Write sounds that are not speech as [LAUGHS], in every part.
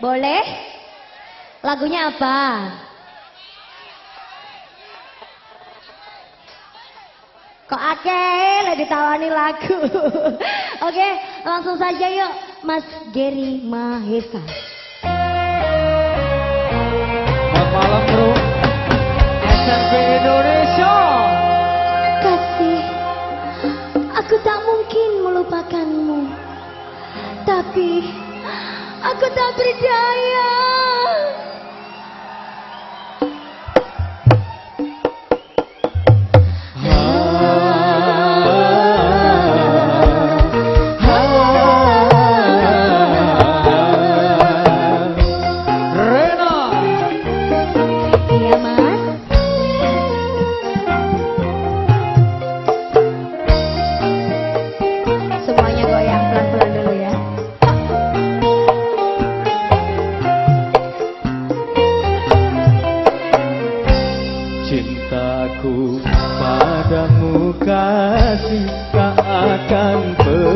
Boleh? Lagunya apa? Kok akeh lek ditawani lagu. [LAUGHS] Oke, langsung saja yuk Mas Geri Mahesa. Selamat malam Bro. SMP Indonesia. Kasih. Aku tak mungkin melupakanmu. Tapi Aku tak berdaya.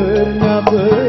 pernah ber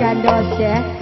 dan dosa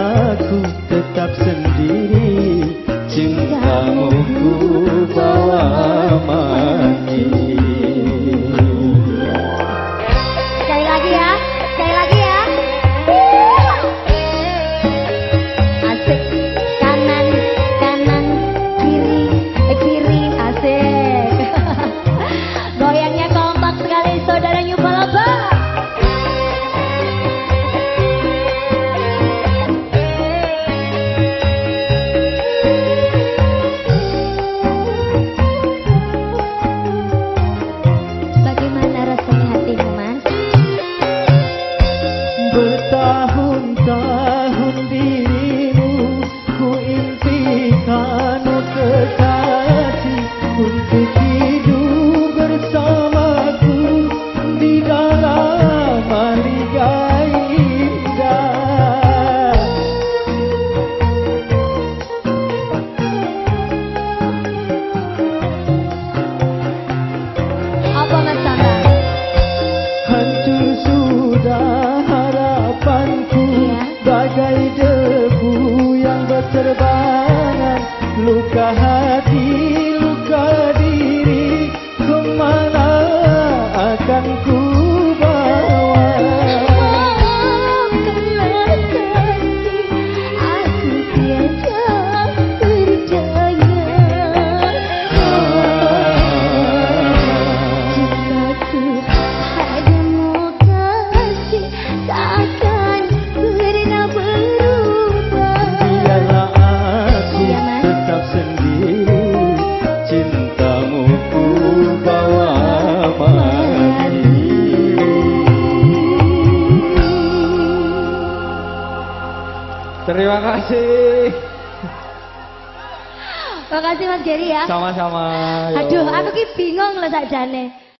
कहा Terima kasih. terima kasih Mas Geri ya. Sama-sama. Aduh, aku ki bingung loh sakjane.